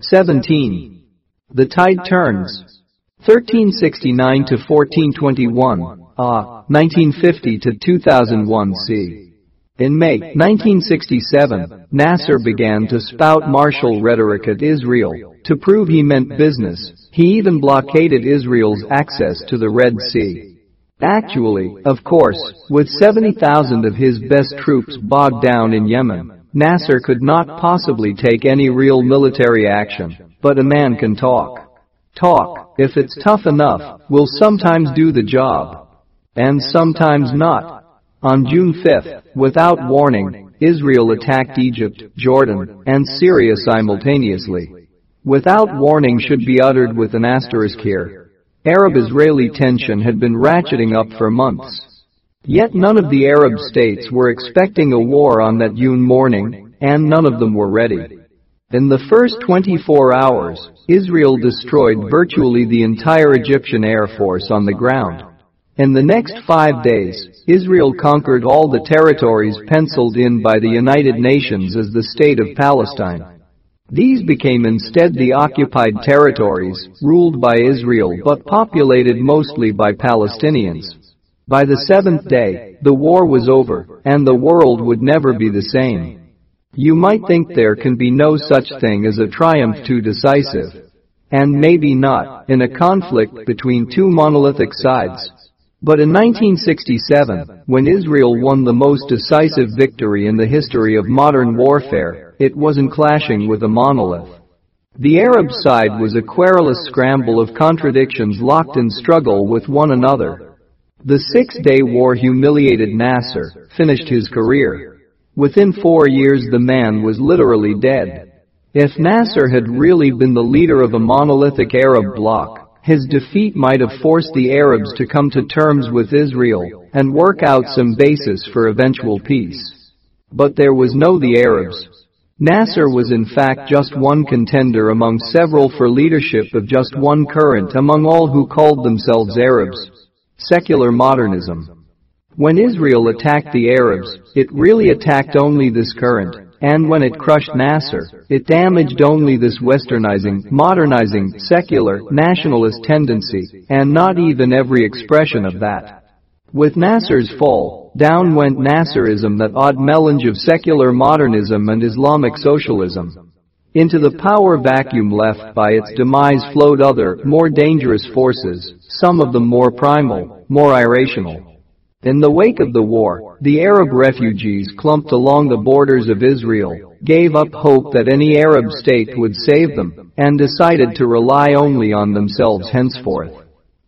17. The tide turns. 1369 to 1421, Ah, 1950 to 2001 c. In May 1967, Nasser began to spout martial rhetoric at Israel to prove he meant business. He even blockaded Israel's access to the Red Sea. Actually, of course, with 70,000 of his best troops bogged down in Yemen, Nasser could not possibly take any real military action, but a man can talk. Talk, if it's tough enough, will sometimes do the job. And sometimes not. On June 5, without warning, Israel attacked Egypt, Jordan, and Syria simultaneously. Without warning should be uttered with an asterisk here. Arab-Israeli tension had been ratcheting up for months. Yet none of the Arab states were expecting a war on that June morning, and none of them were ready. In the first 24 hours, Israel destroyed virtually the entire Egyptian Air Force on the ground. In the next five days, Israel conquered all the territories penciled in by the United Nations as the State of Palestine. These became instead the occupied territories, ruled by Israel but populated mostly by Palestinians. By the seventh day, the war was over, and the world would never be the same. You might think there can be no such thing as a triumph too decisive. And maybe not, in a conflict between two monolithic sides, but in 1967, when Israel won the most decisive victory in the history of modern warfare, it wasn't clashing with a monolith. The Arab side was a querulous scramble of contradictions locked in struggle with one another. The Six-Day War humiliated Nasser, finished his career. Within four years the man was literally dead. If Nasser had really been the leader of a monolithic Arab bloc, his defeat might have forced the Arabs to come to terms with Israel and work out some basis for eventual peace. But there was no the Arabs. Nasser was in fact just one contender among several for leadership of just one current among all who called themselves Arabs. Secular modernism. When Israel attacked the Arabs, it really attacked only this current. And when it crushed Nasser, it damaged only this westernizing, modernizing, secular, nationalist tendency, and not even every expression of that. With Nasser's fall, down went Nasserism that odd melange of secular modernism and Islamic socialism. Into the power vacuum left by its demise flowed other, more dangerous forces, some of them more primal, more irrational. In the wake of the war, the Arab refugees clumped along the borders of Israel, gave up hope that any Arab state would save them, and decided to rely only on themselves henceforth.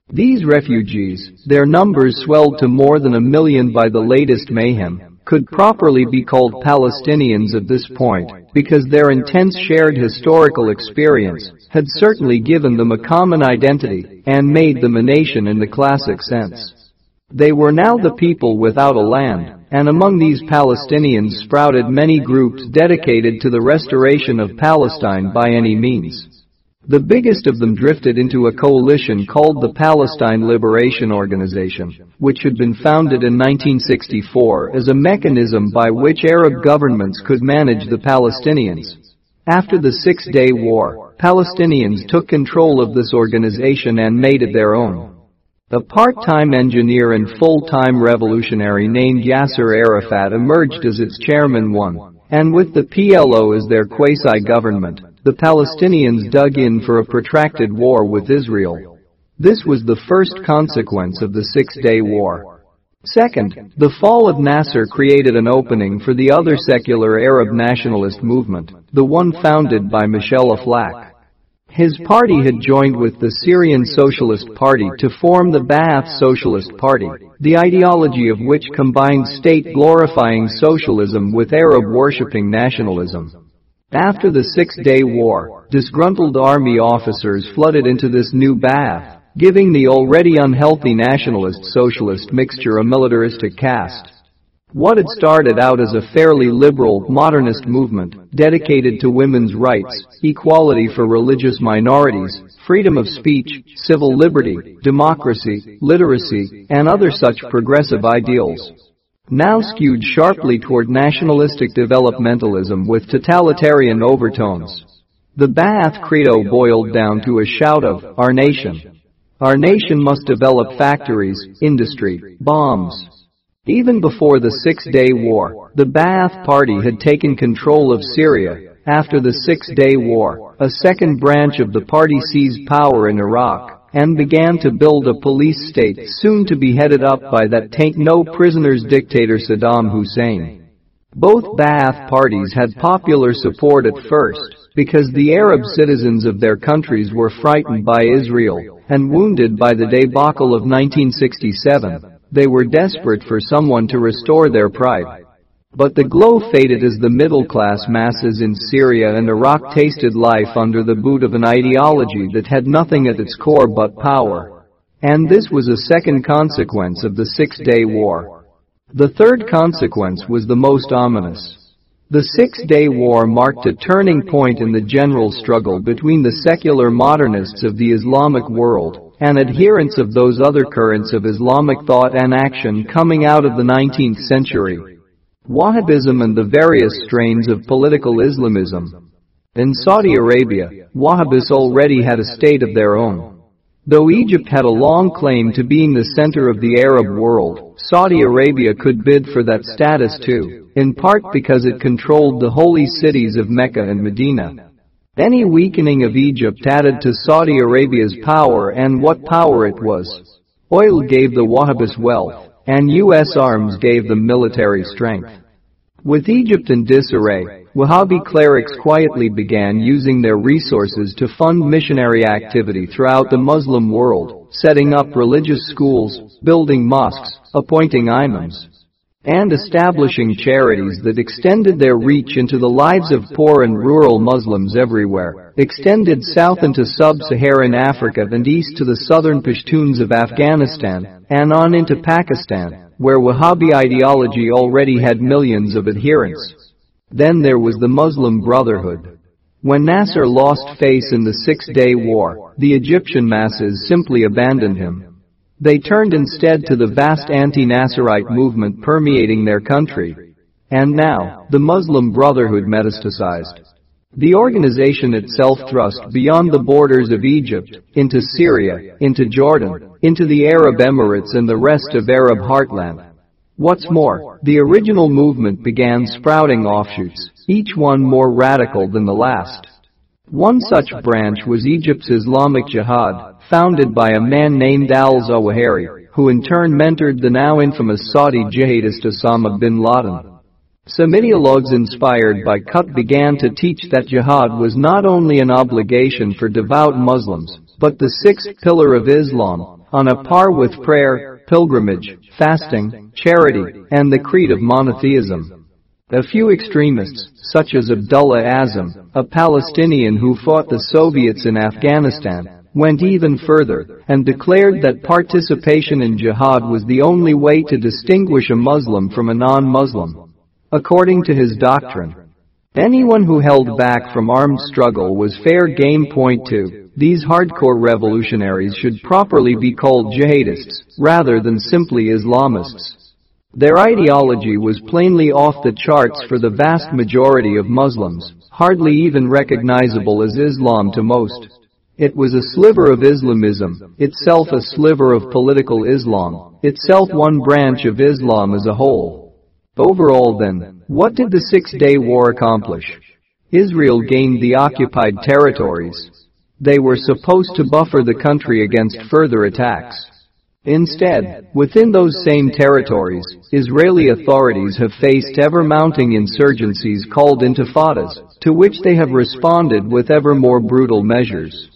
These refugees, their numbers swelled to more than a million by the latest mayhem, could properly be called Palestinians at this point, because their intense shared historical experience had certainly given them a common identity and made them a nation in the classic sense. They were now the people without a land, and among these Palestinians sprouted many groups dedicated to the restoration of Palestine by any means. The biggest of them drifted into a coalition called the Palestine Liberation Organization, which had been founded in 1964 as a mechanism by which Arab governments could manage the Palestinians. After the Six-Day War, Palestinians took control of this organization and made it their own. A part-time engineer and full-time revolutionary named Yasser Arafat emerged as its chairman one, and with the PLO as their quasi-government, the Palestinians dug in for a protracted war with Israel. This was the first consequence of the Six-Day War. Second, the fall of Nasser created an opening for the other secular Arab nationalist movement, the one founded by Michel Aflaq. His party had joined with the Syrian Socialist Party to form the Ba'ath Socialist Party, the ideology of which combined state-glorifying socialism with Arab-worshipping nationalism. After the Six-Day War, disgruntled army officers flooded into this new Ba'ath, giving the already unhealthy nationalist-socialist mixture a militaristic cast. What had started out as a fairly liberal, modernist movement, dedicated to women's rights, equality for religious minorities, freedom of speech, civil liberty, democracy, literacy, and other such progressive ideals, now skewed sharply toward nationalistic developmentalism with totalitarian overtones. The Ba'ath Credo boiled down to a shout of, Our nation. Our nation must develop factories, industry, bombs. Even before the Six-Day War, the Ba'ath Party had taken control of Syria. After the Six-Day War, a second branch of the party seized power in Iraq and began to build a police state soon to be headed up by that take no prisoners dictator Saddam Hussein. Both Ba'ath parties had popular support at first because the Arab citizens of their countries were frightened by Israel and wounded by the debacle of 1967. They were desperate for someone to restore their pride. But the glow faded as the middle-class masses in Syria and Iraq tasted life under the boot of an ideology that had nothing at its core but power. And this was a second consequence of the Six-Day War. The third consequence was the most ominous. The Six-Day War marked a turning point in the general struggle between the secular modernists of the Islamic world and adherents of those other currents of Islamic thought and action coming out of the 19th century. Wahhabism and the various strains of political Islamism. In Saudi Arabia, Wahhabis already had a state of their own. Though Egypt had a long claim to being the center of the Arab world, Saudi Arabia could bid for that status too, in part because it controlled the holy cities of Mecca and Medina. Any weakening of Egypt added to Saudi Arabia's power and what power it was. Oil gave the Wahhabis wealth, and U.S. arms gave them military strength. With Egypt in disarray, Wahhabi clerics quietly began using their resources to fund missionary activity throughout the Muslim world, setting up religious schools, building mosques, appointing imams, and establishing charities that extended their reach into the lives of poor and rural Muslims everywhere, extended south into sub-Saharan Africa and east to the southern Pashtuns of Afghanistan, and on into Pakistan, where Wahhabi ideology already had millions of adherents. Then there was the Muslim Brotherhood. When Nasser lost face in the Six-Day War, the Egyptian masses simply abandoned him. They turned instead to the vast anti-Nasserite movement permeating their country. And now, the Muslim Brotherhood metastasized. The organization itself thrust beyond the borders of Egypt, into Syria, into Jordan, into the Arab Emirates and the rest of Arab heartland. What's more, the original movement began sprouting offshoots, each one more radical than the last. One such branch was Egypt's Islamic Jihad, founded by a man named al-Zawahiri, who in turn mentored the now infamous Saudi jihadist Osama bin Laden. Some ideologues inspired by Qutb began to teach that jihad was not only an obligation for devout Muslims, but the sixth pillar of Islam, on a par with prayer, pilgrimage, fasting, charity, and the creed of monotheism. A few extremists, such as Abdullah Azzam, a Palestinian who fought the Soviets in Afghanistan, went even further and declared that participation in jihad was the only way to distinguish a Muslim from a non-Muslim. According to his doctrine, anyone who held back from armed struggle was fair game. Point 2. These hardcore revolutionaries should properly be called jihadists, rather than simply Islamists. Their ideology was plainly off the charts for the vast majority of Muslims, hardly even recognizable as Islam to most. It was a sliver of Islamism, itself a sliver of political Islam, itself one branch of Islam as a whole. Overall then, what did the Six-Day War accomplish? Israel gained the occupied territories. They were supposed to buffer the country against further attacks. Instead, within those same territories, Israeli authorities have faced ever-mounting insurgencies called intifadas, to which they have responded with ever more brutal measures.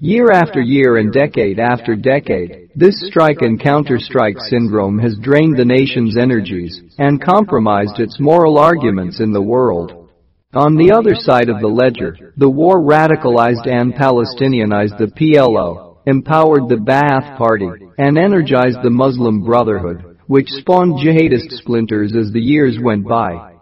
Year after year and decade after decade, this strike and counter-strike syndrome has drained the nation's energies and compromised its moral arguments in the world. On the other side of the ledger, the war radicalized and Palestinianized the PLO, empowered the Ba'ath Party, and energized the Muslim Brotherhood, which spawned jihadist splinters as the years went by.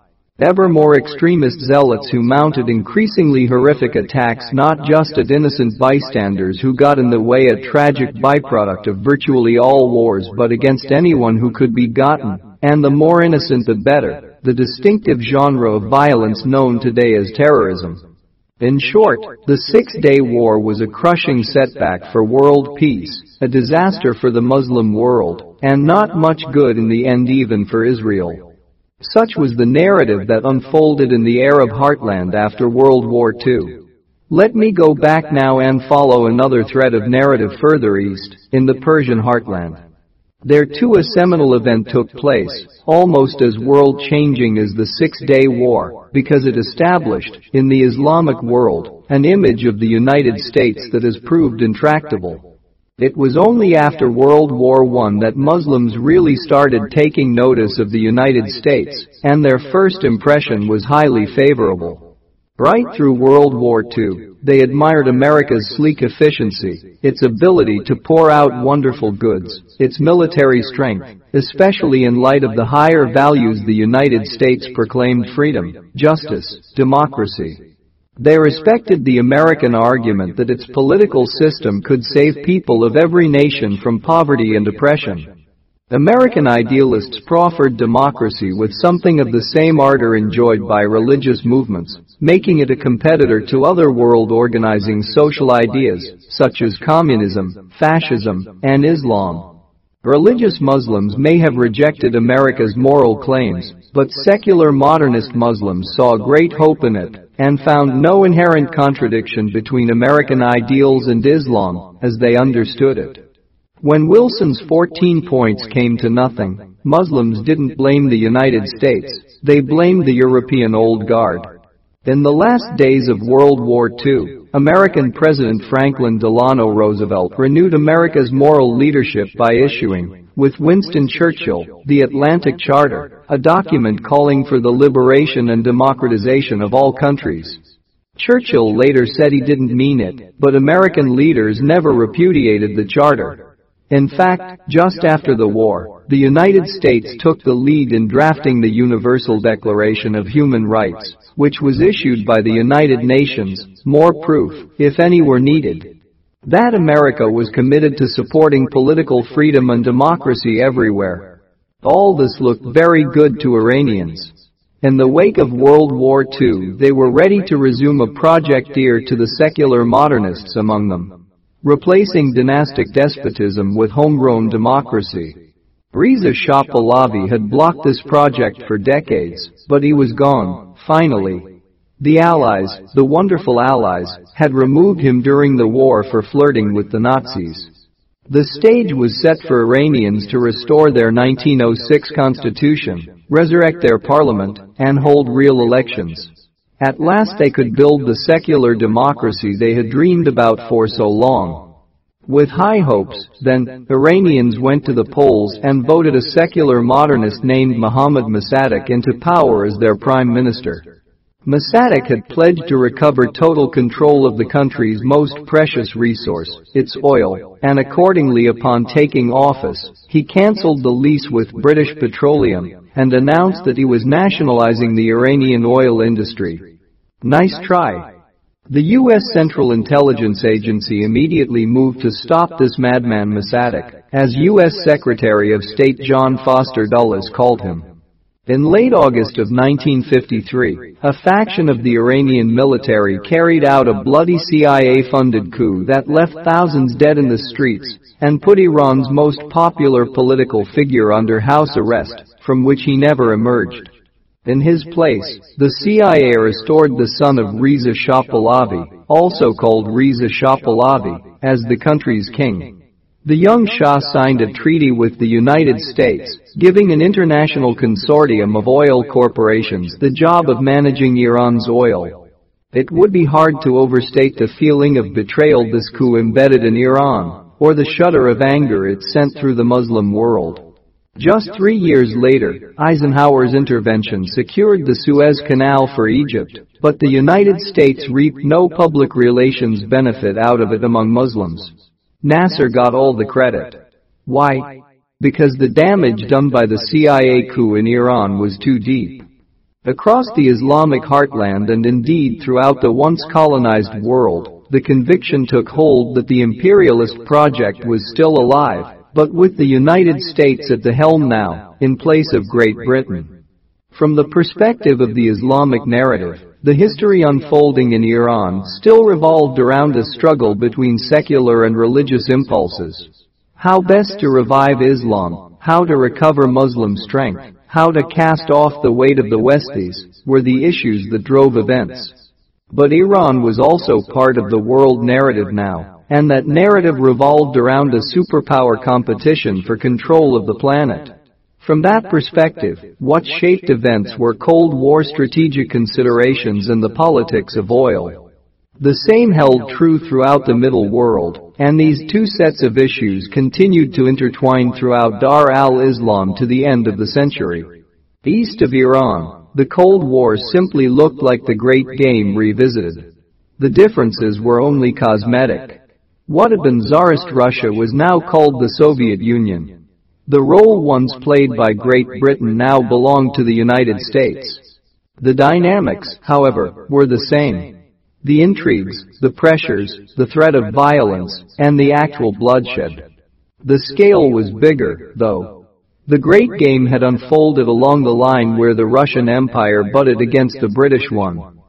Ever more extremist zealots who mounted increasingly horrific attacks not just at innocent bystanders who got in the way a tragic byproduct of virtually all wars but against anyone who could be gotten, and the more innocent the better, the distinctive genre of violence known today as terrorism. In short, the Six-Day War was a crushing setback for world peace, a disaster for the Muslim world, and not much good in the end even for Israel. Such was the narrative that unfolded in the Arab heartland after World War II. Let me go back now and follow another thread of narrative further east, in the Persian heartland. There too a seminal event took place, almost as world-changing as the Six-Day War, because it established, in the Islamic world, an image of the United States that has proved intractable. It was only after World War I that Muslims really started taking notice of the United States, and their first impression was highly favorable. Right through World War II, they admired America's sleek efficiency, its ability to pour out wonderful goods, its military strength, especially in light of the higher values the United States proclaimed freedom, justice, democracy. They respected the American argument that its political system could save people of every nation from poverty and oppression. American idealists proffered democracy with something of the same ardor enjoyed by religious movements, making it a competitor to other world organizing social ideas, such as communism, fascism, and Islam. Religious Muslims may have rejected America's moral claims, but secular modernist Muslims saw great hope in it and found no inherent contradiction between American ideals and Islam as they understood it. When Wilson's 14 points came to nothing, Muslims didn't blame the United States, they blamed the European old guard. In the last days of World War II, American President Franklin Delano Roosevelt renewed America's moral leadership by issuing, with Winston Churchill, the Atlantic Charter, a document calling for the liberation and democratization of all countries. Churchill later said he didn't mean it, but American leaders never repudiated the charter. In fact, just after the war, the United States took the lead in drafting the Universal Declaration of Human Rights, which was issued by the United Nations, more proof, if any were needed, that America was committed to supporting political freedom and democracy everywhere. All this looked very good to Iranians. In the wake of World War II, they were ready to resume a project dear to the secular modernists among them replacing dynastic despotism with homegrown democracy. Reza Shah Pahlavi had blocked this project for decades, but he was gone, finally. The Allies, the wonderful Allies, had removed him during the war for flirting with the Nazis. The stage was set for Iranians to restore their 1906 constitution, resurrect their parliament, and hold real elections. At last they could build the secular democracy they had dreamed about for so long. With high hopes, then, Iranians went to the polls and voted a secular modernist named Mohammad Mossadegh into power as their prime minister. Mossadegh had pledged to recover total control of the country's most precious resource, its oil, and accordingly upon taking office, he cancelled the lease with British Petroleum and announced that he was nationalizing the Iranian oil industry. Nice try. The U.S. Central Intelligence Agency immediately moved to stop this madman Mossadegh, as U.S. Secretary of State John Foster Dulles called him. In late August of 1953, a faction of the Iranian military carried out a bloody CIA-funded coup that left thousands dead in the streets and put Iran's most popular political figure under house arrest, from which he never emerged. In his place, the CIA restored the son of Reza Shah Pahlavi, also called Reza Shah Pahlavi, as the country's king. The young Shah signed a treaty with the United States, giving an international consortium of oil corporations the job of managing Iran's oil. It would be hard to overstate the feeling of betrayal this coup embedded in Iran, or the shudder of anger it sent through the Muslim world. Just three years later, Eisenhower's intervention secured the Suez Canal for Egypt, but the United States reaped no public relations benefit out of it among Muslims. Nasser got all the credit. Why? Because the damage done by the CIA coup in Iran was too deep. Across the Islamic heartland and indeed throughout the once colonized world, the conviction took hold that the imperialist project was still alive but with the United States at the helm now, in place of Great Britain. From the perspective of the Islamic narrative, the history unfolding in Iran still revolved around a struggle between secular and religious impulses. How best to revive Islam, how to recover Muslim strength, how to cast off the weight of the Westies, were the issues that drove events. But Iran was also part of the world narrative now, and that narrative revolved around a superpower competition for control of the planet. From that perspective, what shaped events were Cold War strategic considerations and the politics of oil. The same held true throughout the Middle World, and these two sets of issues continued to intertwine throughout Dar al-Islam to the end of the century. East of Iran, the Cold War simply looked like the Great Game revisited. The differences were only cosmetic. What had been Tsarist Russia was now called the Soviet Union. The role once played by Great Britain now belonged to the United States. The dynamics, however, were the same. The intrigues, the pressures, the threat of violence, and the actual bloodshed. The scale was bigger, though. The Great Game had unfolded along the line where the Russian Empire butted against the British one.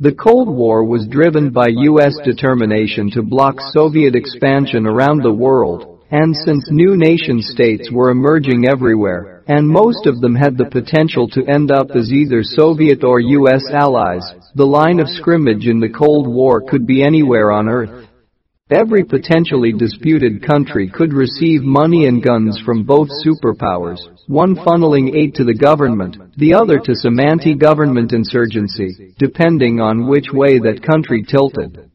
The Cold War was driven by U.S. determination to block Soviet expansion around the world, and since new nation-states were emerging everywhere, and most of them had the potential to end up as either Soviet or U.S. allies, the line of scrimmage in the Cold War could be anywhere on Earth. Every potentially disputed country could receive money and guns from both superpowers, one funneling aid to the government, the other to some anti-government insurgency, depending on which way that country tilted.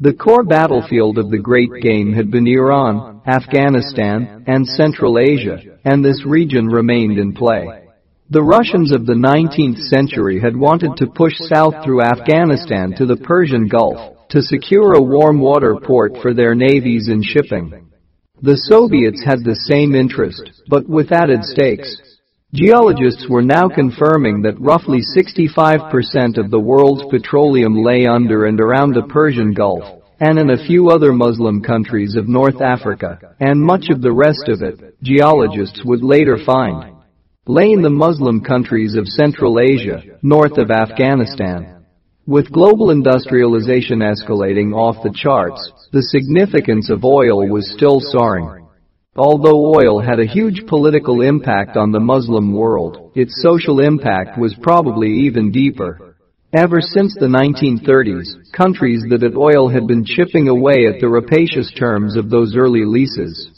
The core battlefield of the Great Game had been Iran, Afghanistan, and Central Asia, and this region remained in play. The Russians of the 19th century had wanted to push south through Afghanistan to the Persian Gulf, to secure a warm water port for their navies and shipping. The Soviets had the same interest, but with added stakes. Geologists were now confirming that roughly 65% of the world's petroleum lay under and around the Persian Gulf, and in a few other Muslim countries of North Africa, and much of the rest of it, geologists would later find, lay in the Muslim countries of Central Asia, north of Afghanistan. With global industrialization escalating off the charts, the significance of oil was still soaring. Although oil had a huge political impact on the Muslim world, its social impact was probably even deeper. Ever since the 1930s, countries that had oil had been chipping away at the rapacious terms of those early leases.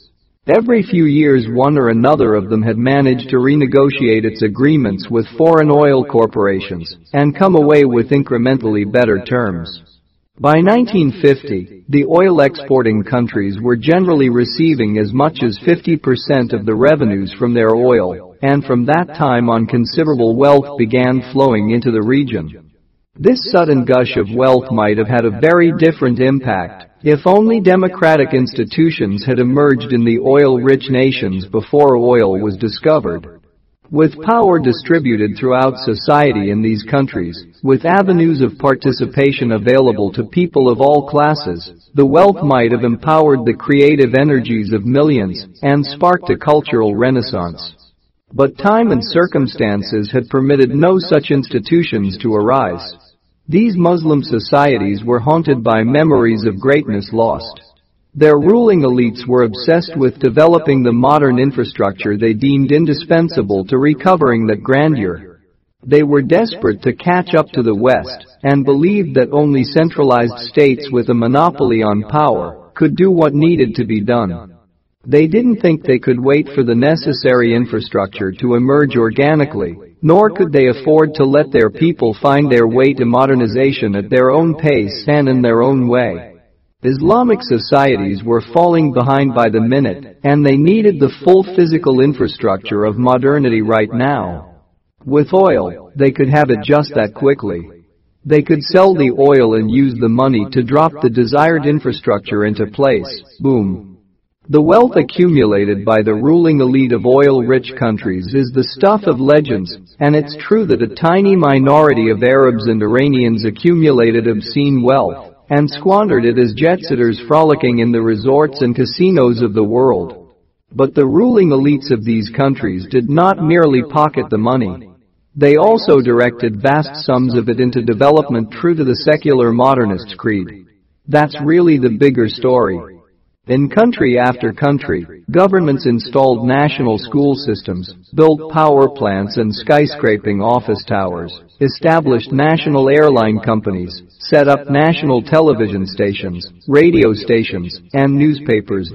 Every few years one or another of them had managed to renegotiate its agreements with foreign oil corporations and come away with incrementally better terms. By 1950, the oil exporting countries were generally receiving as much as 50% of the revenues from their oil, and from that time on considerable wealth began flowing into the region. This sudden gush of wealth might have had a very different impact if only democratic institutions had emerged in the oil-rich nations before oil was discovered. With power distributed throughout society in these countries, with avenues of participation available to people of all classes, the wealth might have empowered the creative energies of millions and sparked a cultural renaissance. But time and circumstances had permitted no such institutions to arise. These Muslim societies were haunted by memories of greatness lost. Their ruling elites were obsessed with developing the modern infrastructure they deemed indispensable to recovering that grandeur. They were desperate to catch up to the West and believed that only centralized states with a monopoly on power could do what needed to be done. They didn't think they could wait for the necessary infrastructure to emerge organically nor could they afford to let their people find their way to modernization at their own pace and in their own way. Islamic societies were falling behind by the minute, and they needed the full physical infrastructure of modernity right now. With oil, they could have it just that quickly. They could sell the oil and use the money to drop the desired infrastructure into place, boom, the wealth accumulated by the ruling elite of oil-rich countries is the stuff of legends, and it's true that a tiny minority of Arabs and Iranians accumulated obscene wealth and squandered it as jet-setters frolicking in the resorts and casinos of the world. But the ruling elites of these countries did not merely pocket the money. They also directed vast sums of it into development true to the secular modernist creed. That's really the bigger story. In country after country, governments installed national school systems, built power plants and skyscraping office towers, established national airline companies, set up national television stations, radio stations, and newspapers.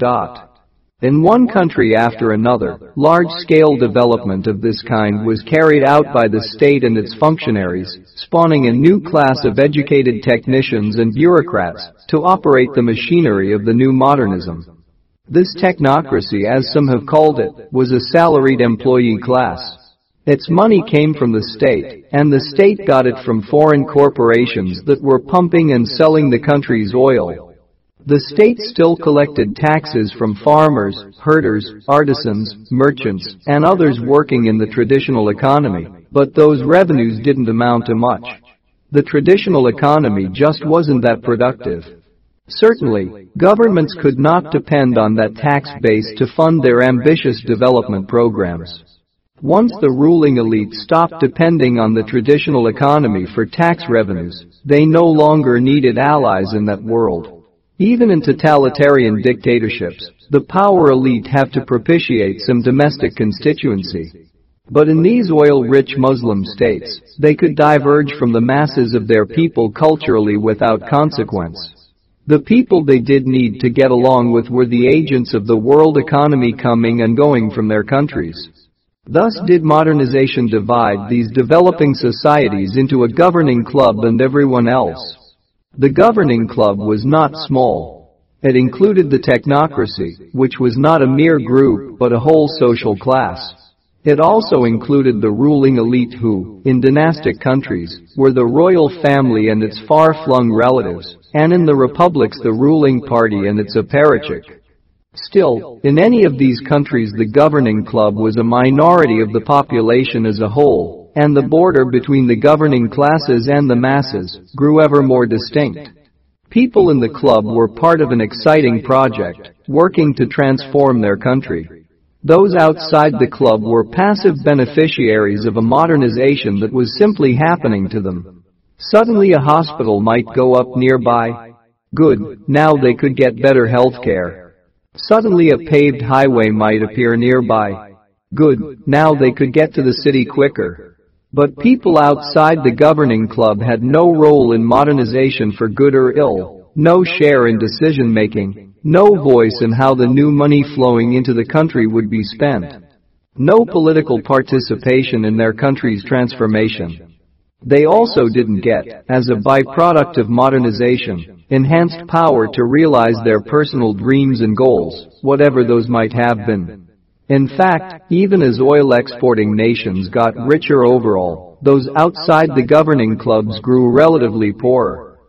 In one country after another, large-scale development of this kind was carried out by the state and its functionaries, spawning a new class of educated technicians and bureaucrats to operate the machinery of the new modernism. This technocracy, as some have called it, was a salaried employee class. Its money came from the state, and the state got it from foreign corporations that were pumping and selling the country's oil, the state still collected taxes from farmers, herders, artisans, merchants, and others working in the traditional economy, but those revenues didn't amount to much. The traditional economy just wasn't that productive. Certainly, governments could not depend on that tax base to fund their ambitious development programs. Once the ruling elite stopped depending on the traditional economy for tax revenues, they no longer needed allies in that world. Even in totalitarian dictatorships, the power elite have to propitiate some domestic constituency. But in these oil-rich Muslim states, they could diverge from the masses of their people culturally without consequence. The people they did need to get along with were the agents of the world economy coming and going from their countries. Thus did modernization divide these developing societies into a governing club and everyone else. The governing club was not small. It included the technocracy, which was not a mere group but a whole social class. It also included the ruling elite who, in dynastic countries, were the royal family and its far-flung relatives, and in the republics the ruling party and its apparatchik. Still, in any of these countries the governing club was a minority of the population as a whole, and the border between the governing classes and the masses grew ever more distinct. People in the club were part of an exciting project, working to transform their country. Those outside the club were passive beneficiaries of a modernization that was simply happening to them. Suddenly a hospital might go up nearby. Good, now they could get better health care. Suddenly a paved highway might appear nearby. Good, now they could get to the city quicker. But people outside the governing club had no role in modernization for good or ill, no share in decision making, no voice in how the new money flowing into the country would be spent, no political participation in their country's transformation. They also didn't get, as a byproduct of modernization, enhanced power to realize their personal dreams and goals, whatever those might have been. In fact, even as oil exporting nations got richer overall, those outside the governing clubs grew relatively poorer.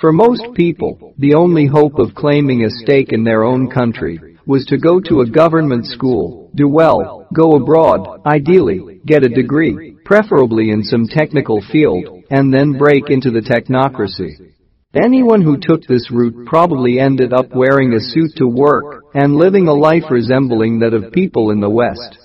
For most people, the only hope of claiming a stake in their own country was to go to a government school, do well, go abroad, ideally, get a degree, preferably in some technical field, and then break into the technocracy. Anyone who took this route probably ended up wearing a suit to work and living a life resembling that of people in the West.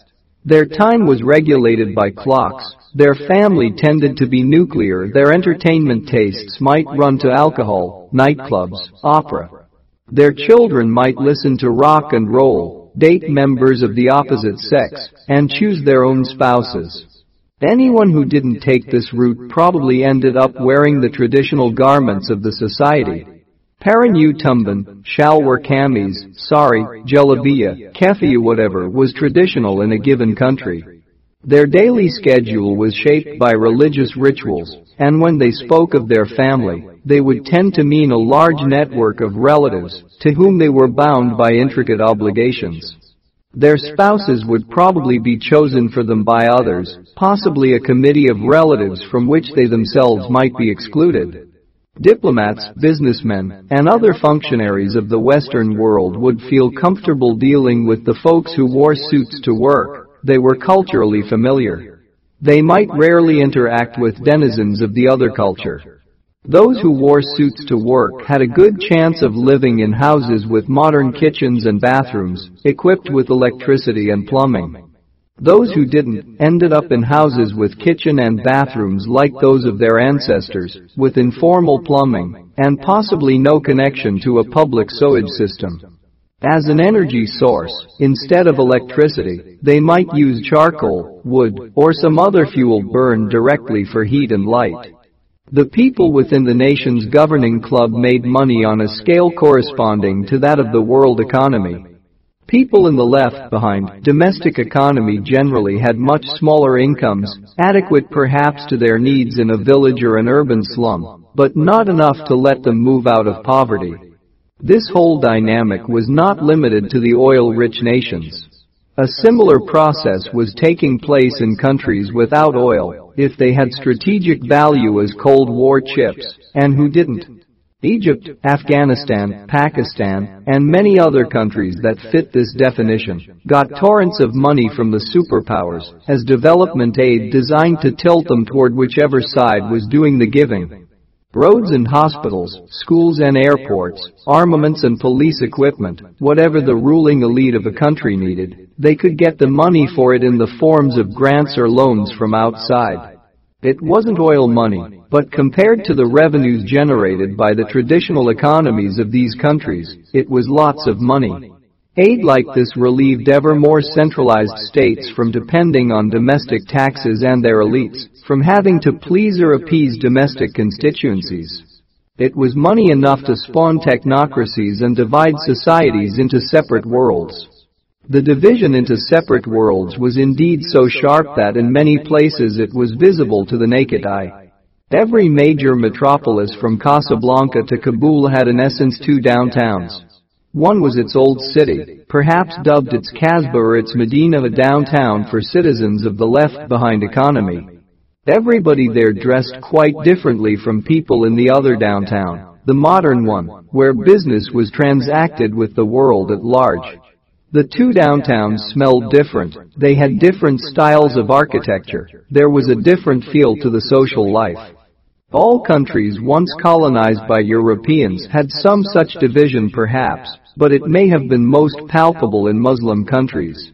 Their time was regulated by clocks, their family tended to be nuclear, their entertainment tastes might run to alcohol, nightclubs, opera. Their children might listen to rock and roll, date members of the opposite sex, and choose their own spouses. Anyone who didn't take this route probably ended up wearing the traditional garments of the society. Paranyu tumban, shalwar kameez, sari, jalabiya, kefiya whatever was traditional in a given country. Their daily schedule was shaped by religious rituals, and when they spoke of their family, they would tend to mean a large network of relatives to whom they were bound by intricate obligations. Their spouses would probably be chosen for them by others, possibly a committee of relatives from which they themselves might be excluded. Diplomats, businessmen, and other functionaries of the Western world would feel comfortable dealing with the folks who wore suits to work. They were culturally familiar. They might rarely interact with denizens of the other culture. Those who wore suits to work had a good chance of living in houses with modern kitchens and bathrooms, equipped with electricity and plumbing. Those who didn't ended up in houses with kitchen and bathrooms like those of their ancestors, with informal plumbing, and possibly no connection to a public sewage system. As an energy source, instead of electricity, they might use charcoal, wood, or some other fuel burned directly for heat and light. The people within the nation's governing club made money on a scale corresponding to that of the world economy. People in the left behind domestic economy generally had much smaller incomes, adequate perhaps to their needs in a village or an urban slum, but not enough to let them move out of poverty. This whole dynamic was not limited to the oil-rich nations. A similar process was taking place in countries without oil, if they had strategic value as Cold War chips, and who didn't. Egypt, Afghanistan, Pakistan, and many other countries that fit this definition got torrents of money from the superpowers as development aid designed to tilt them toward whichever side was doing the giving. Roads and hospitals, schools and airports, armaments and police equipment, whatever the ruling elite of a country needed, they could get the money for it in the forms of grants or loans from outside. It wasn't oil money, but compared to the revenues generated by the traditional economies of these countries, it was lots of money. Aid like this relieved ever more centralized states from depending on domestic taxes and their elites, from having to please or appease domestic constituencies. It was money enough to spawn technocracies and divide societies into separate worlds. The division into separate worlds was indeed so sharp that in many places it was visible to the naked eye. Every major metropolis from Casablanca to Kabul had in essence two downtowns, one was its old city, perhaps dubbed its Casbah or its Medina a downtown for citizens of the left-behind economy. Everybody there dressed quite differently from people in the other downtown, the modern one, where business was transacted with the world at large. The two downtowns smelled different, they had different styles of architecture, there was a different feel to the social life. All countries once colonized by Europeans had some such division perhaps, but it may have been most palpable in Muslim countries.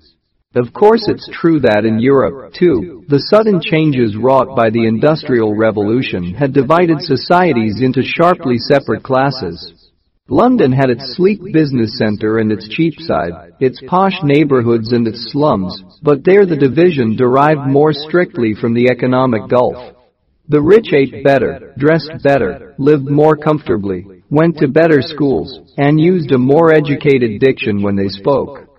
Of course it's true that in Europe, too, the sudden changes wrought by the Industrial Revolution had divided societies into sharply separate classes. London had its sleek business center and its cheap side, its posh neighborhoods and its slums, but there the division derived more strictly from the economic gulf. The rich ate better, dressed better, lived more comfortably, went to better schools, and used a more educated diction when they spoke.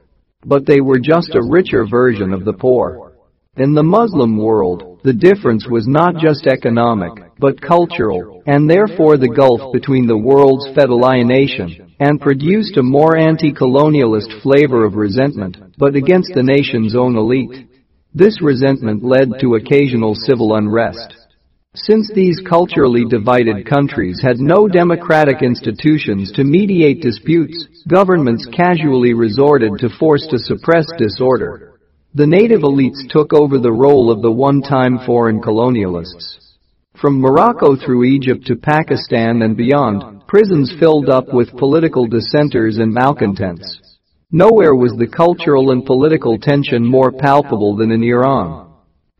But they were just a richer version of the poor. In the Muslim world, the difference was not just economic, but cultural, and therefore the gulf between the worlds fed alienation, and produced a more anti-colonialist flavor of resentment, but against the nation's own elite. This resentment led to occasional civil unrest. Since these culturally divided countries had no democratic institutions to mediate disputes, governments casually resorted to force to suppress disorder. The native elites took over the role of the one-time foreign colonialists. From Morocco through Egypt to Pakistan and beyond, prisons filled up with political dissenters and malcontents. Nowhere was the cultural and political tension more palpable than in Iran.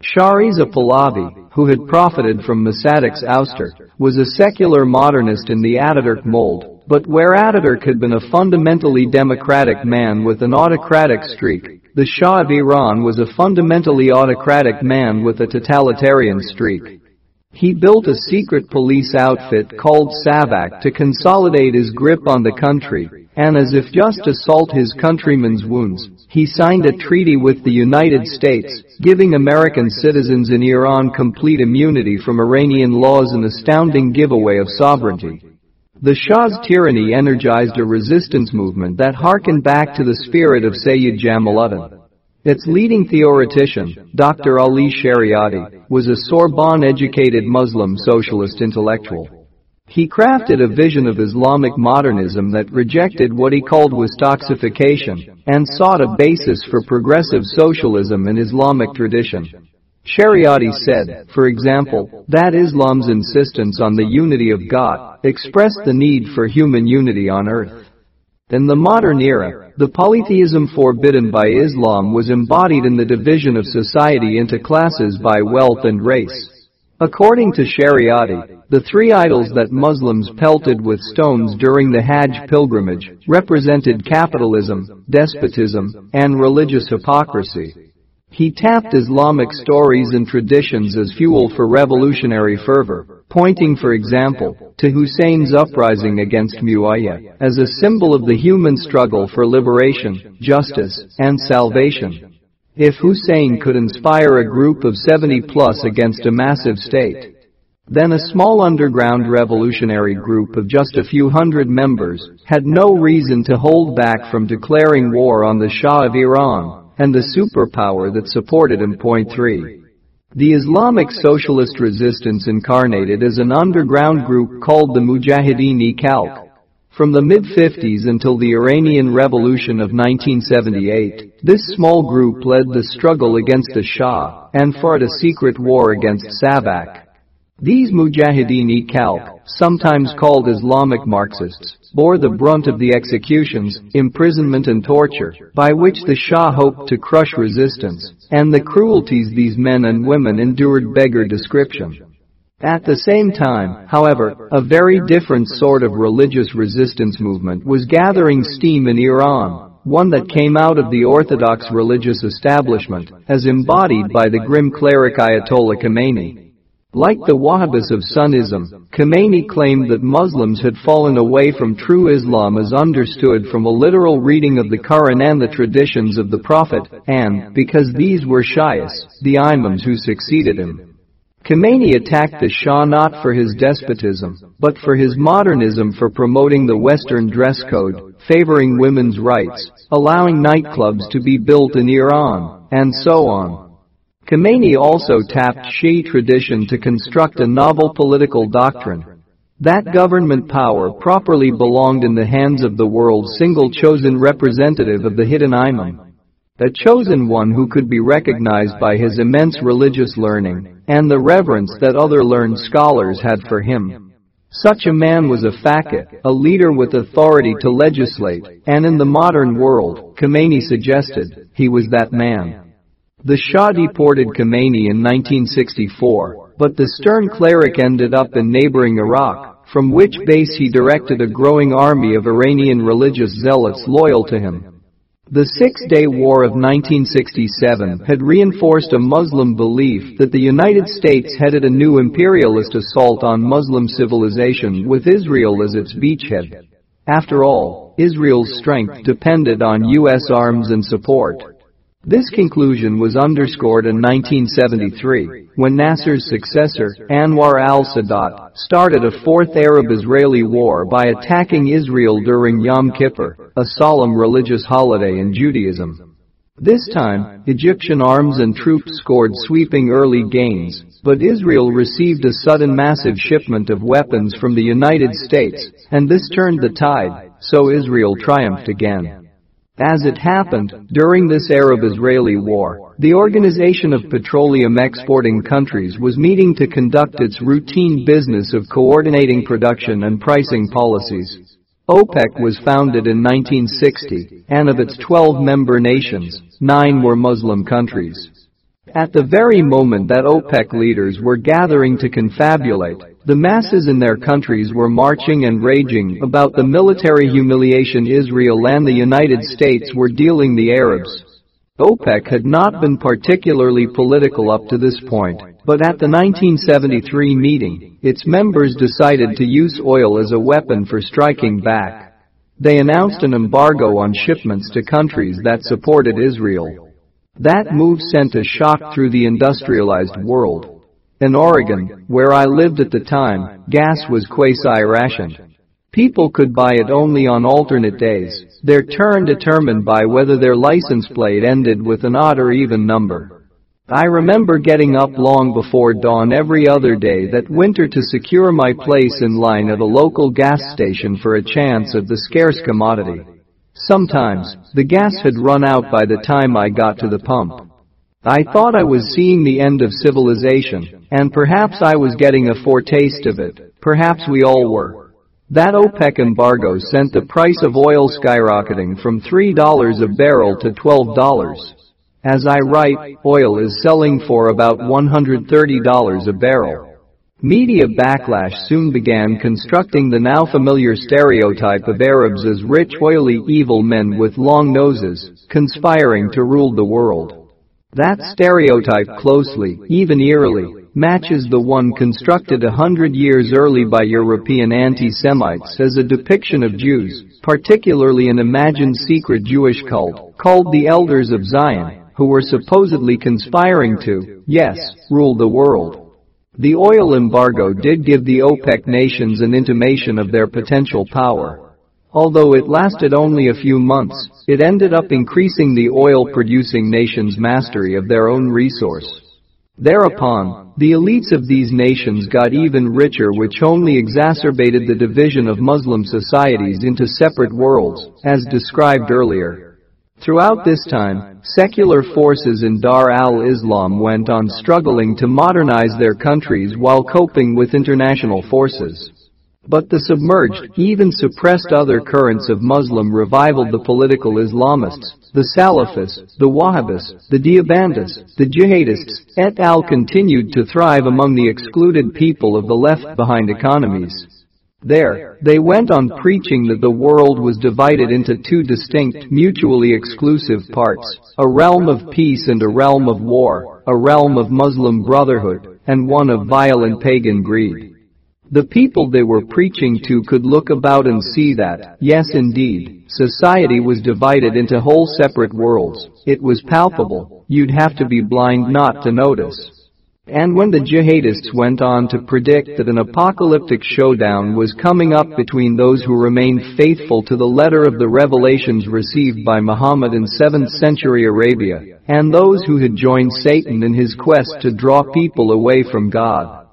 Shah Reza Pahlavi, who had profited from Mossadegh's ouster, was a secular modernist in the Ataturk mold, but where Ataturk had been a fundamentally democratic man with an autocratic streak, the Shah of Iran was a fundamentally autocratic man with a totalitarian streak. He built a secret police outfit called Savak to consolidate his grip on the country, and as if just to salt his countrymen's wounds, he signed a treaty with the United States, giving American citizens in Iran complete immunity from Iranian laws an astounding giveaway of sovereignty. The Shah's tyranny energized a resistance movement that harkened back to the spirit of Sayyid Jamaluddin. Its leading theoretician, Dr. Ali Shariati, was a Sorbonne-educated Muslim socialist intellectual. He crafted a vision of Islamic modernism that rejected what he called Westoxification and sought a basis for progressive socialism in Islamic tradition. Shariati said, for example, that Islam's insistence on the unity of God expressed the need for human unity on earth. In the modern era, the polytheism forbidden by Islam was embodied in the division of society into classes by wealth and race. According to Shariati, the three idols that Muslims pelted with stones during the Hajj pilgrimage represented capitalism, despotism, and religious hypocrisy. He tapped Islamic stories and traditions as fuel for revolutionary fervor, pointing for example, to Hussein's uprising against Muawiyah as a symbol of the human struggle for liberation, justice, and salvation. If Hussein could inspire a group of 70 plus against a massive state, then a small underground revolutionary group of just a few hundred members had no reason to hold back from declaring war on the Shah of Iran and the superpower that supported him. Point 3. The Islamic socialist resistance incarnated as an underground group called the Mujahideen-e-Khalq from the mid-50s until the Iranian Revolution of 1978, this small group led the struggle against the Shah and fought a secret war against Savak. These Mujahideen-e-Khalq, sometimes called Islamic Marxists, bore the brunt of the executions, imprisonment and torture by which the Shah hoped to crush resistance, and the cruelties these men and women endured beggar description. At the same time, however, a very different sort of religious resistance movement was gathering steam in Iran, one that came out of the orthodox religious establishment, as embodied by the grim cleric Ayatollah Khomeini. Like the Wahhabis of Sunnism, Khomeini claimed that Muslims had fallen away from true Islam as understood from a literal reading of the Quran and the traditions of the Prophet, and, because these were Shias, the Imams who succeeded him. Khomeini attacked the Shah not for his despotism, but for his modernism for promoting the Western dress code, favoring women's rights, allowing nightclubs to be built in Iran, and so on. Khomeini also tapped Shi'i tradition to construct a novel political doctrine. That government power properly belonged in the hands of the world's single chosen representative of the hidden imam. A chosen one who could be recognized by his immense religious learning and the reverence that other learned scholars had for him. Such a man was a faqih, a leader with authority to legislate, and in the modern world, Khomeini suggested, he was that man. The Shah deported Khomeini in 1964, but the stern cleric ended up in neighboring Iraq, from which base he directed a growing army of Iranian religious zealots loyal to him. The Six-Day War of 1967 had reinforced a Muslim belief that the United States headed a new imperialist assault on Muslim civilization with Israel as its beachhead. After all, Israel's strength depended on U.S. arms and support. This conclusion was underscored in 1973, when Nasser's successor, Anwar al-Sadat, started a fourth Arab-Israeli war by attacking Israel during Yom Kippur, a solemn religious holiday in Judaism. This time, Egyptian arms and troops scored sweeping early gains, but Israel received a sudden massive shipment of weapons from the United States, and this turned the tide, so Israel triumphed again. As it happened, during this Arab-Israeli war, the Organization of Petroleum Exporting Countries was meeting to conduct its routine business of coordinating production and pricing policies. OPEC was founded in 1960, and of its 12 member nations, nine were Muslim countries. At the very moment that OPEC leaders were gathering to confabulate, the masses in their countries were marching and raging about the military humiliation Israel and the United States were dealing the Arabs. OPEC had not been particularly political up to this point, but at the 1973 meeting, its members decided to use oil as a weapon for striking back. They announced an embargo on shipments to countries that supported Israel. That move sent a shock through the industrialized world. In Oregon, where I lived at the time, gas was quasi-rationed. People could buy it only on alternate days, their turn determined by whether their license plate ended with an odd or even number. I remember getting up long before dawn every other day that winter to secure my place in line at a local gas station for a chance of the scarce commodity. Sometimes, the gas had run out by the time I got to the pump. I thought I was seeing the end of civilization, and perhaps I was getting a foretaste of it, perhaps we all were. That OPEC embargo sent the price of oil skyrocketing from $3 a barrel to $12. As I write, oil is selling for about $130 a barrel. Media backlash soon began constructing the now familiar stereotype of Arabs as rich oily evil men with long noses, conspiring to rule the world. That stereotype closely, even eerily, matches the one constructed a hundred years early by European anti-Semites as a depiction of Jews, particularly an imagined secret Jewish cult, called the Elders of Zion, who were supposedly conspiring to, yes, rule the world. The oil embargo did give the OPEC nations an intimation of their potential power. Although it lasted only a few months, it ended up increasing the oil-producing nations' mastery of their own resource. Thereupon, the elites of these nations got even richer which only exacerbated the division of Muslim societies into separate worlds, as described earlier. Throughout this time, secular forces in Dar al-Islam went on struggling to modernize their countries while coping with international forces. But the submerged, even suppressed other currents of Muslim revival the political Islamists, the Salafists, the Wahhabists, the Deobandis, the Jihadists, et al. continued to thrive among the excluded people of the left-behind economies. There, they went on preaching that the world was divided into two distinct, mutually exclusive parts, a realm of peace and a realm of war, a realm of Muslim brotherhood, and one of violent pagan greed. The people they were preaching to could look about and see that, yes indeed, society was divided into whole separate worlds. It was palpable, you'd have to be blind not to notice. And when the jihadists went on to predict that an apocalyptic showdown was coming up between those who remained faithful to the letter of the revelations received by Muhammad in 7th century Arabia, and those who had joined Satan in his quest to draw people away from God.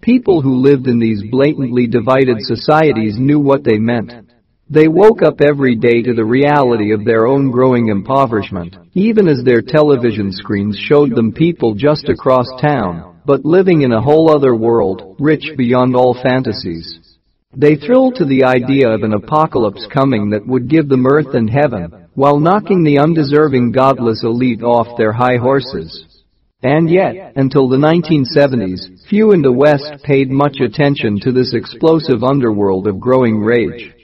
People who lived in these blatantly divided societies knew what they meant. They woke up every day to the reality of their own growing impoverishment, even as their television screens showed them people just across town, but living in a whole other world, rich beyond all fantasies. They thrilled to the idea of an apocalypse coming that would give them earth and heaven, while knocking the undeserving godless elite off their high horses. And yet, until the 1970s, few in the West paid much attention to this explosive underworld of growing rage.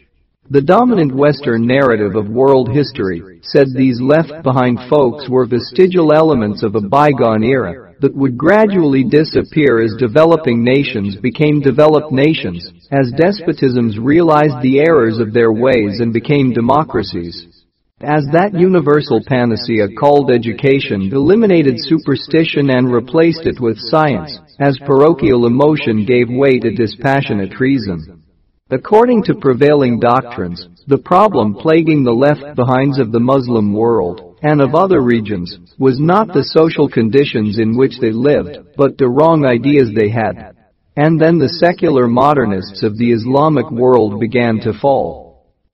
The dominant Western narrative of world history said these left-behind folks were vestigial elements of a bygone era that would gradually disappear as developing nations became developed nations, as despotisms realized the errors of their ways and became democracies. As that universal panacea called education eliminated superstition and replaced it with science, as parochial emotion gave way to dispassionate reason. According to prevailing doctrines, the problem plaguing the left-behinds of the Muslim world and of other regions was not the social conditions in which they lived, but the wrong ideas they had. And then the secular modernists of the Islamic world began to fall.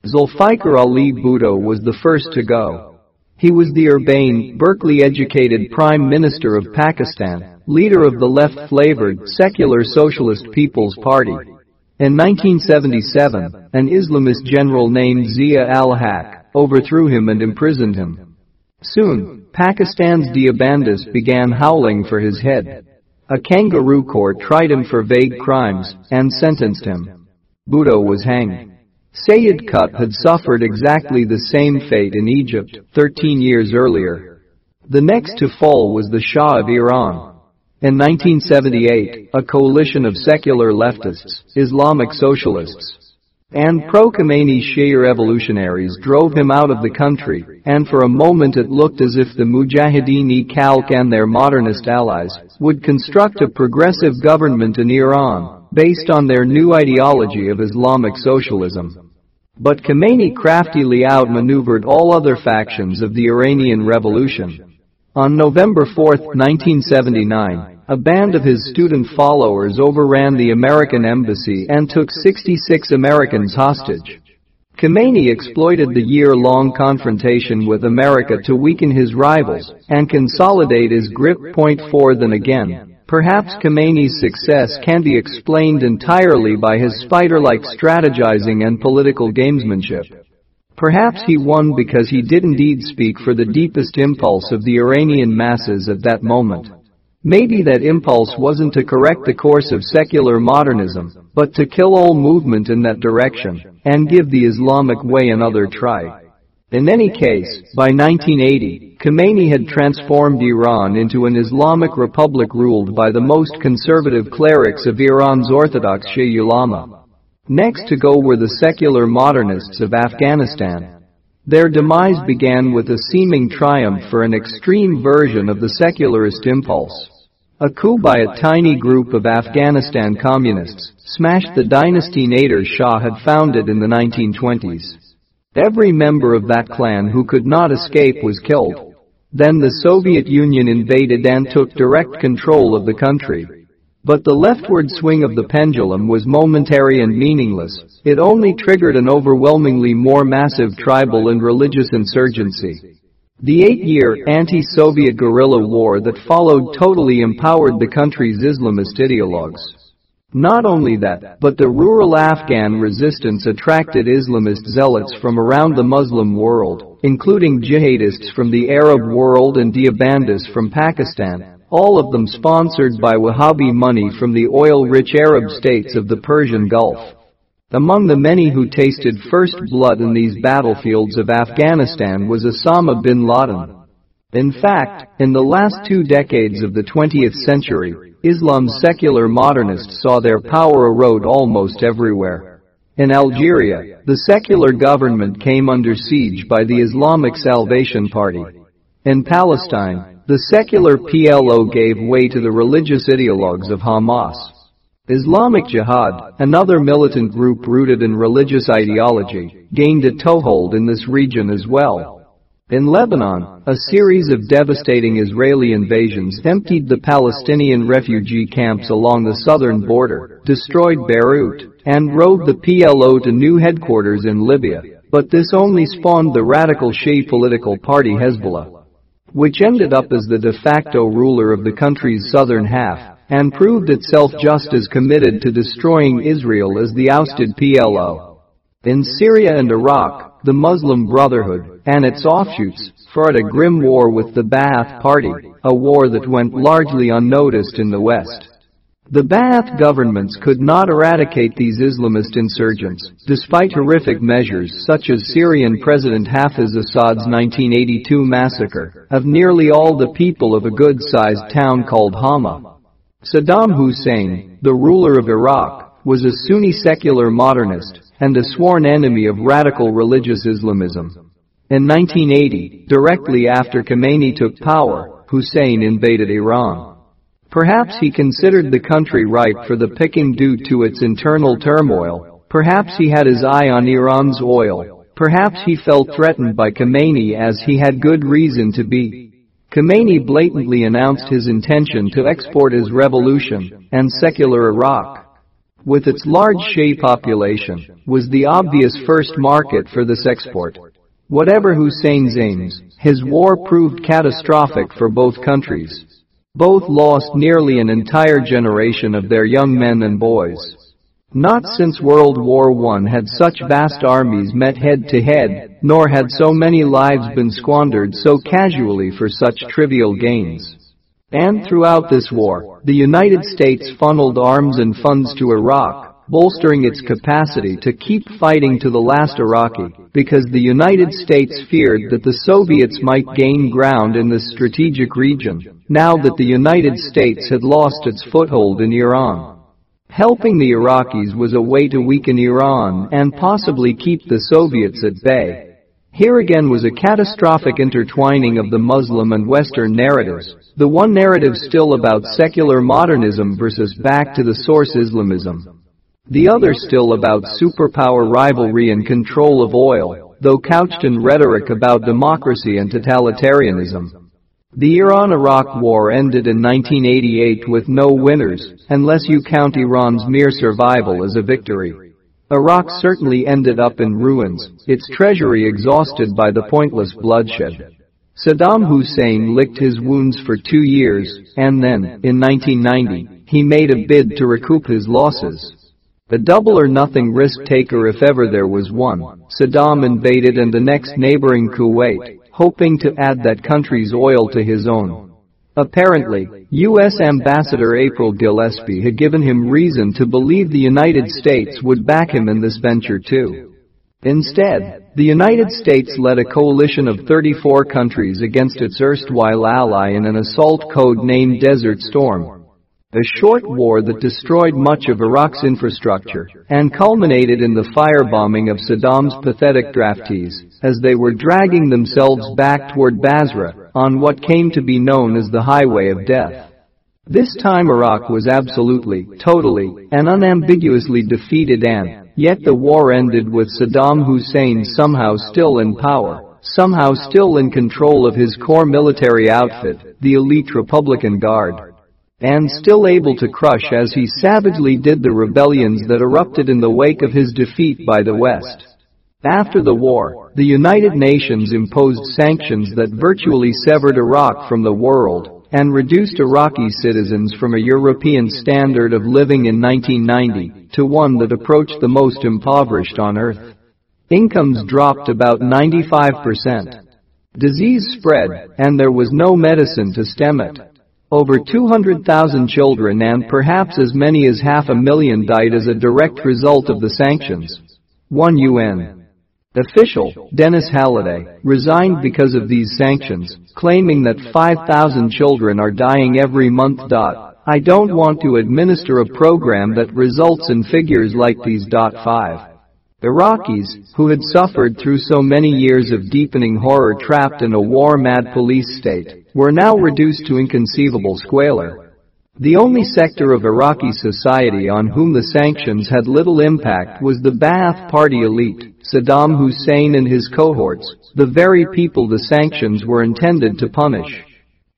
Zulfikar Ali Bhutto was the first to go. He was the urbane, Berkeley-educated Prime Minister of Pakistan, leader of the left-flavored, secular Socialist People's Party. In 1977, an Islamist general named Zia al-Haq overthrew him and imprisoned him. Soon, Pakistan's Deobandis began howling for his head. A kangaroo court tried him for vague crimes and sentenced him. Bhutto was hanged. Sayyid Qutb had suffered exactly the same fate in Egypt 13 years earlier. The next to fall was the Shah of Iran, in 1978, a coalition of secular leftists, Islamic socialists, and pro-Khomeini Shia revolutionaries drove him out of the country, and for a moment it looked as if the Mujahideen-e-Khalq and their modernist allies would construct a progressive government in Iran based on their new ideology of Islamic socialism. But Khomeini craftily outmaneuvered all other factions of the Iranian revolution. On November 4, 1979, a band of his student followers overran the American embassy and took 66 Americans hostage. Khomeini exploited the year-long confrontation with America to weaken his rivals and consolidate his grip. Point for then again, Perhaps Khomeini's success can be explained entirely by his spider-like strategizing and political gamesmanship. Perhaps he won because he did indeed speak for the deepest impulse of the Iranian masses at that moment. Maybe that impulse wasn't to correct the course of secular modernism, but to kill all movement in that direction and give the Islamic way another try. In any case, by 1980, Khomeini had transformed Iran into an Islamic republic ruled by the most conservative clerics of Iran's Orthodox Shia ulama. Next to go were the secular modernists of Afghanistan. Their demise began with a seeming triumph for an extreme version of the secularist impulse. A coup by a tiny group of Afghanistan communists smashed the dynasty Nader Shah had founded in the 1920s. Every member of that clan who could not escape was killed. Then the Soviet Union invaded and took direct control of the country. But the leftward swing of the pendulum was momentary and meaningless. It only triggered an overwhelmingly more massive tribal and religious insurgency. The eight-year anti-Soviet guerrilla war that followed totally empowered the country's Islamist ideologues. Not only that, but the rural Afghan resistance attracted Islamist zealots from around the Muslim world, including jihadists from the Arab world and Deobandis from Pakistan, all of them sponsored by Wahhabi money from the oil-rich Arab states of the Persian Gulf. Among the many who tasted first blood in these battlefields of Afghanistan was Osama bin Laden. In fact, in the last two decades of the 20th century, Islam's secular modernists saw their power erode almost everywhere. In Algeria, the secular government came under siege by the Islamic Salvation Party. In Palestine, the secular PLO gave way to the religious ideologues of Hamas. Islamic Jihad, another militant group rooted in religious ideology, gained a toehold in this region as well. In Lebanon, a series of devastating Israeli invasions emptied the Palestinian refugee camps along the southern border, destroyed Beirut, and rode the PLO to new headquarters in Libya, but this only spawned the radical Shia political party Hezbollah, which ended up as the de facto ruler of the country's southern half and proved itself just as committed to destroying Israel as the ousted PLO. In Syria and Iraq, the Muslim Brotherhood and its offshoots fought a grim war with the Ba'ath Party, a war that went largely unnoticed in the West. The Ba'ath governments could not eradicate these Islamist insurgents, despite horrific measures such as Syrian President Hafiz Assad's 1982 massacre of nearly all the people of a good-sized town called Hama. Saddam Hussein, the ruler of Iraq, was a Sunni secular modernist and a sworn enemy of radical religious Islamism. In 1980, directly after Khomeini took power, Hussein invaded Iran. Perhaps he considered the country ripe for the picking due to its internal turmoil. Perhaps he had his eye on Iran's oil. Perhaps he felt threatened by Khomeini as he had good reason to be. Khomeini blatantly announced his intention to export his revolution, and secular Iraq, with its large Shia population, was the obvious first market for this export. Whatever Hussein's aims, his war proved catastrophic for both countries. Both lost nearly an entire generation of their young men and boys. Not since World War I had such vast armies met head to head, nor had so many lives been squandered so casually for such trivial gains. And throughout this war, the United States funneled arms and funds to Iraq, bolstering its capacity to keep fighting to the last Iraqi, because the United States feared that the Soviets might gain ground in this strategic region, now that the United States had lost its foothold in Iran. Helping the Iraqis was a way to weaken Iran and possibly keep the Soviets at bay. Here again was a catastrophic intertwining of the Muslim and Western narratives, the one narrative still about secular modernism versus back to the source Islamism. The other still about superpower rivalry and control of oil, though couched in rhetoric about democracy and totalitarianism. The Iran-Iraq War ended in 1988 with no winners, unless you count Iran's mere survival as a victory. Iraq certainly ended up in ruins, its treasury exhausted by the pointless bloodshed. Saddam Hussein licked his wounds for two years, and then, in 1990, he made a bid to recoup his losses. A double or nothing risk taker if ever there was one, Saddam invaded and the next neighboring Kuwait, hoping to add that country's oil to his own. Apparently, U.S. Ambassador April Glaspie had given him reason to believe the United States would back him in this venture too. Instead, the United States led a coalition of 34 countries against its erstwhile ally in an assault code named Desert Storm, a short war that destroyed much of Iraq's infrastructure and culminated in the firebombing of Saddam's pathetic draftees as they were dragging themselves back toward Basra on what came to be known as the Highway of Death. This time Iraq was absolutely, totally, and unambiguously defeated and, yet the war ended with Saddam Hussein somehow still in power, somehow still in control of his core military outfit, the elite Republican Guard and still able to crush as he savagely did the rebellions that erupted in the wake of his defeat by the West. After the war, the United Nations imposed sanctions that virtually severed Iraq from the world and reduced Iraqi citizens from a European standard of living in 1990 to one that approached the most impoverished on earth. Incomes dropped about 95%. Disease spread, and there was no medicine to stem it. Over 200,000 children and perhaps as many as half a million died as a direct result of the sanctions. One UN official, Dennis Halliday, resigned because of these sanctions, claiming that 5,000 children are dying every month. I don't want to administer a program that results in figures like these. 5. Iraqis, who had suffered through so many years of deepening horror trapped in a war-mad police state, were now reduced to inconceivable squalor. The only sector of Iraqi society on whom the sanctions had little impact was the Ba'ath Party elite, Saddam Hussein and his cohorts, the very people the sanctions were intended to punish.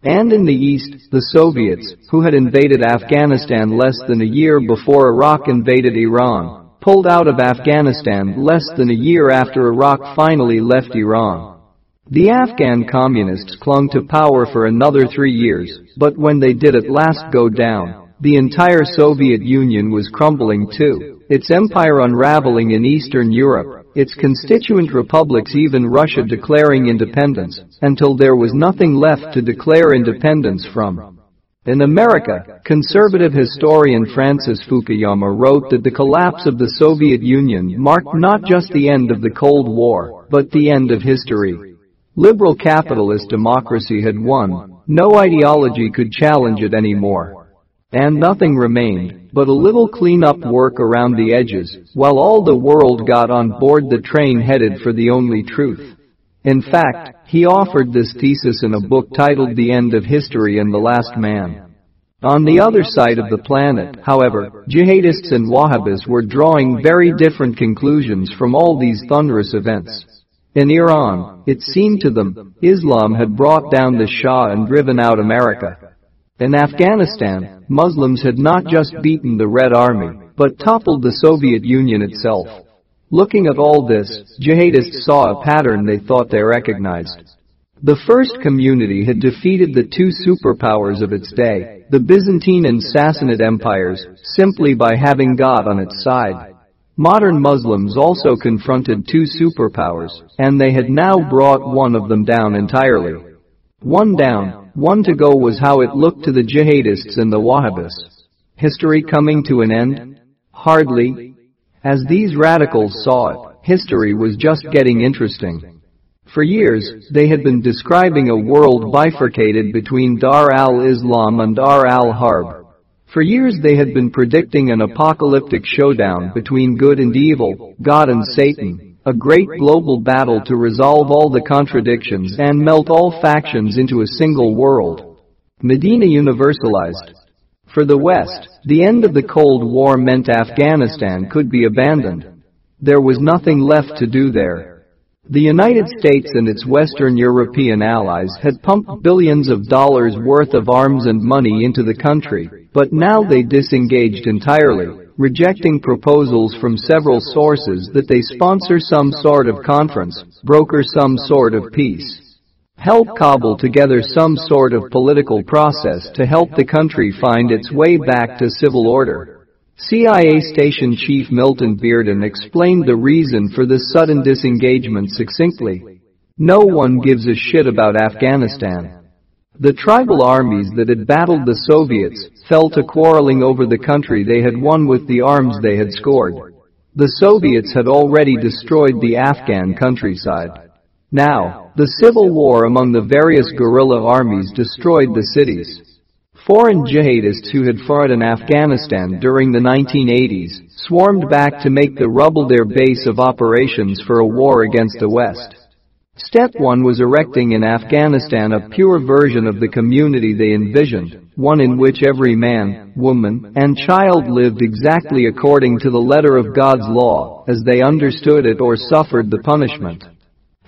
And in the East, the Soviets, who had invaded Afghanistan less than a year before Iraq invaded Iran, pulled out of Afghanistan less than a year after Iraq finally left Iran. The Afghan communists clung to power for another three years, but when they did at last go down, the entire Soviet Union was crumbling too, its empire unraveling in Eastern Europe, its constituent republics even Russia declaring independence, until there was nothing left to declare independence from. In America, conservative historian Francis Fukuyama wrote that the collapse of the Soviet Union marked not just the end of the Cold War, but the end of history. Liberal capitalist democracy had won, no ideology could challenge it anymore. And nothing remained but a little clean-up work around the edges, while all the world got on board the train headed for the only truth. In fact, he offered this thesis in a book titled The End of History and the Last Man. On the other side of the planet, however, jihadists and Wahhabis were drawing very different conclusions from all these thunderous events. In Iran, it seemed to them, Islam had brought down the Shah and driven out America. In Afghanistan, Muslims had not just beaten the Red Army, but toppled the Soviet Union itself. Looking at all this, jihadists saw a pattern they thought they recognized. The first community had defeated the two superpowers of its day, the Byzantine and Sassanid empires, simply by having God on its side. Modern Muslims also confronted two superpowers, and they had now brought one of them down entirely. One down, one to go was how it looked to the jihadists and the Wahhabis. History coming to an end? Hardly, as these radicals saw it, history was just getting interesting. For years, they had been describing a world bifurcated between Dar al-Islam and Dar al-Harb. For years they had been predicting an apocalyptic showdown between good and evil, God and Satan, a great global battle to resolve all the contradictions and melt all factions into a single world. Medina universalized. For the West, the end of the Cold War meant Afghanistan could be abandoned. There was nothing left to do there. The United States and its Western European allies had pumped billions of dollars worth of arms and money into the country, but now they disengaged entirely, rejecting proposals from several sources that they sponsor some sort of conference, broker some sort of peace. help cobble together some sort of political process to help the country find its way back to civil order. CIA Station Chief Milton Bearden explained the reason for this sudden disengagement succinctly. No one gives a shit about Afghanistan. The tribal armies that had battled the Soviets fell to quarreling over the country they had won with the arms they had scored. The Soviets had already destroyed the Afghan countryside. Now, the civil war among the various guerrilla armies destroyed the cities. Foreign jihadists who had fought in Afghanistan during the 1980s swarmed back to make the rubble their base of operations for a war against the West. Step 1 was erecting in Afghanistan a pure version of the community they envisioned, one in which every man, woman, and child lived exactly according to the letter of God's law, as they understood it or suffered the punishment.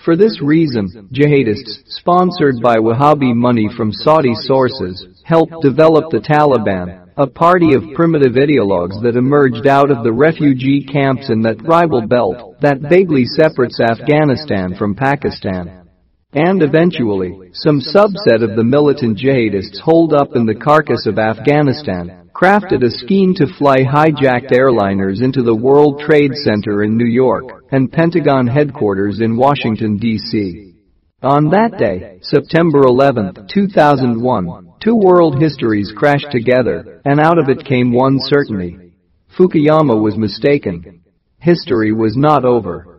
For this reason, jihadists, sponsored by Wahhabi money from Saudi sources, helped develop the Taliban, a party of primitive ideologues that emerged out of the refugee camps in that tribal belt that vaguely separates Afghanistan from Pakistan. And eventually, some subset of the militant jihadists holed up in the carcass of Afghanistan, crafted a scheme to fly hijacked airliners into the World Trade Center in New York and Pentagon headquarters in Washington, D.C. On that day, September 11, 2001, Two world histories crashed together, and out of it came one certainty. Fukuyama was mistaken. History was not over.